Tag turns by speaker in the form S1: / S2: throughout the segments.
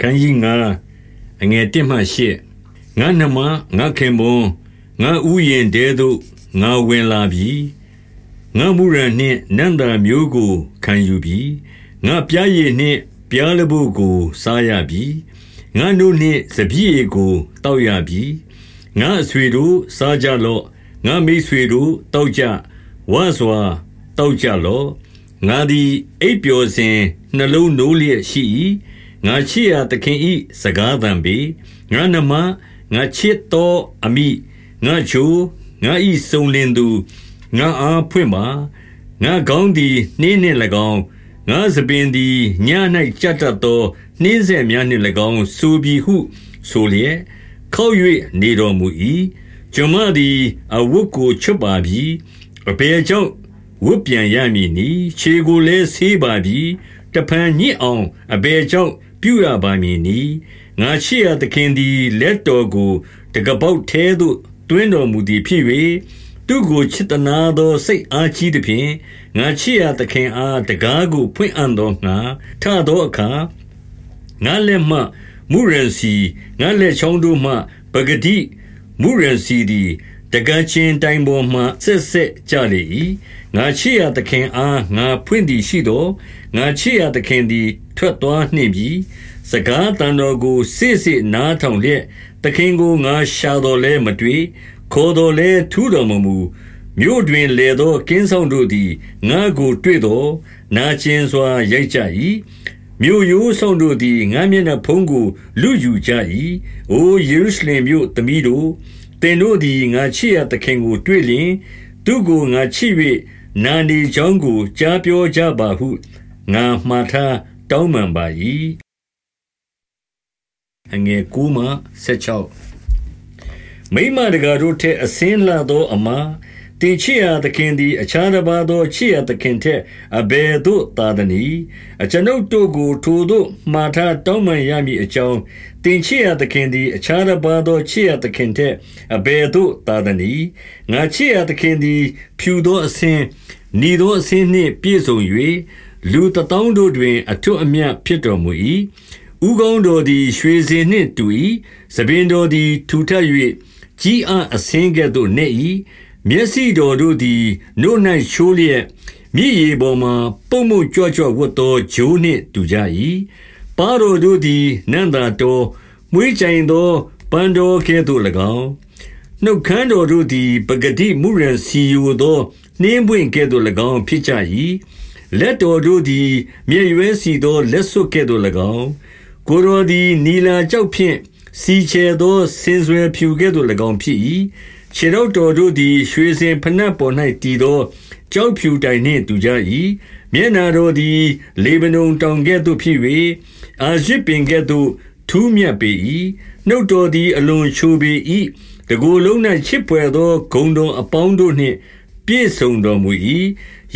S1: ခန်းကြီးငါအငယ်1မှ8ငါနှမငါခင်ပွန်းငါဥယင်တဲသို့ငါဝင်လာပြီငါမူရန်နှင့်နန္တာမျိုးကိုခံယူပြီငါပြားရည်နှင့်ပြားလဘုကိုစားရပြီငါတို့နှင့်စပြည့်ကိုတောက်ရပြီငါအဆွေတို့စားကြလော့ငါမိတ်ဆွေတို့တောက်ကြဝါစွာတောက်ကြလော့ငါသည်အိပ်ပျော်စဉ်နှလုံးနိုးလျက်ရှိ၏ ငါချစ်ရာသခင်ဤစကားသံပေငါနမငါချစ်သောအမိငါချိုငါဤစုံလင်သူငါအားဖွင့်ပါငါကောင်းသည်နှင်းနှင့်၎င်းငါစပင်သည်ည၌ကြတ်တတ်သောနှင်းဆက်များနှင့်၎င်းဆိုပြီဟုဆိုလျက်ခောက်၍နေတော်မူ၏ကျွန်မသည်အဝတ်ကိုချွတ်ပါပြီအဘယ်ကြောင့်ဝတ်ပြန်ရမည်နီခြေကိုလည်းဆေးပါပြီတဖန်ညစ်အောင်အဘယ်ကြောင့် ပြုရပါမည်နီငါချစ်ရသခင်သည် လက်တော်ကိုတကပေါက်ထဲသို့တွင်းတော်မူသည်ဖြစ်၍သူကိုချစ်တနာသောစိတ်အားကြီးသည်ဖြင့်ငါချစ်ရသခင်အားတကားကိုဖွင့်အံ့သောငါထသောအခါငါလက်မှမူရန်စီငါလက်ချောင်းတို့မှပဂတိမူရန်စီသည် တကချင်းတိုင်ပေါ်မှဆက်ဆက်ကြလေ၏ငါချစ်ရသခင်အားငါဖွင့်သည်ရှိသောငါချစ်ရသခင်သည် ထွက်သွားနှင့်ပြီစကားတန်တော်ကိုစစ်စစ်နားထောင်လျက်သခင်ကိုငါရှာတော်လဲမတွေ့ခေါ်တော်လဲထူးတော်မမူမြို့တွင်လေသောကင်းဆောင်တို့သည်ငါကိုတွေ့တော်နာကျင်စွာရိုက်ကြ၏မြို့ရိုးဆောင်တို့သည်ငါမျက်နှာဖုံးကိုလူယူကြ၏အိုယေရုရှလင်မြို့သမီးတို့ တင်တို့သည်ငါချစ်ရသခင်ကိုတွေ့လျင် သူကိုငါချစ်၍နာနေချောင်းကို ကြားပြောကြပါဟုငါမှားထားတောင်းပန်ပါ၏အငယ်ကူမှ16မိမတကာတို့ထက်အစင်းလာသောအမား တင်ချစ်ရသခင်သည် အခြားတစ်ပါးသော ချစ်ရသခင်ထက် အဘယ်သို့သာသနည်း အကျွန်ုပ်တို့ကို ထိုသို့မှားထားတောင်းပန်ရမည်အကြောင်းတင်ချစ်ရသခင်သည် အခြားတစ်ပါးသော ချစ်ရသခင်ထက် အဘယ်သို့သာသနည်း ငါချစ်ရသခင်သည် ဖြူသောအစင်းဤသောအစင်းနှင့် ပြည့်စုံ၍လူတသောင်းတို့တွင် အထွတ်အမြတ် ဖြစ်တော်မူ၏ဥကောင်းတော်သည် ရွှေစင်နှင့်တူ၏သပင်တော်သည် ထူထပ်၍ကြီးအားအစင်းကဲ့သို့နေ၏ မျက်စိတော်တို့သည်နို့၌ချိုးလျက်မြည်ရီပေါ်မှပုံမှုကြွကြွဝတ်သောဂျိုးနှင့်တူကြ၏ပါတော်တို့သည်နန္တာတော်မွေးကြိမ်သောပန်းတော်ကဲ့သို့၎င်းနှုတ်ခမ်းတော်တို့သည်ပဂတိမူရန်စီယိုသောနှင်းပွင့်ကဲ့သို့၎င်းဖြစ်ကြ၏လက်တော်တို့သည်မြေရွဲစီသောလက်စွပ်ကဲ့သို့၎င်းကိုယ်တော်သည်နီလာကြောက်ဖြင့်စီချေသောဆင်ဆွယ်ဖြူကဲ့သို့၎င်းဖြစ်၏ ခြေတော်တော်တို့သည် ရွှေစင်ဖနက်ပေါ်၌တည်သောကြောက်ဖြူတိုင်နှင့်တူကြ၏မျက်နာတော်သည် လေဗနုန်တောင်ကဲ့သို့ဖြစ်၍အာရစ်ပင်ကဲ့သို့ ထူးမြတ်ပေ၏နှုတ်တော်သည် အလွန်ချိုပေ၏တကိုယ်လုံး၌ချစ်ပွေသော ဂုံတော်အပေါင်းတို့နှင့် ပြည့်စုံတော်မူ၏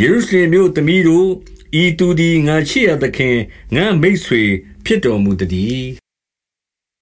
S1: ယေရုရှလင်မြို့သမီးတို့ ဤသူသည် ငါချစ်ရသခင် ငါမိတ်ဆွေဖြစ်တော်မူသည်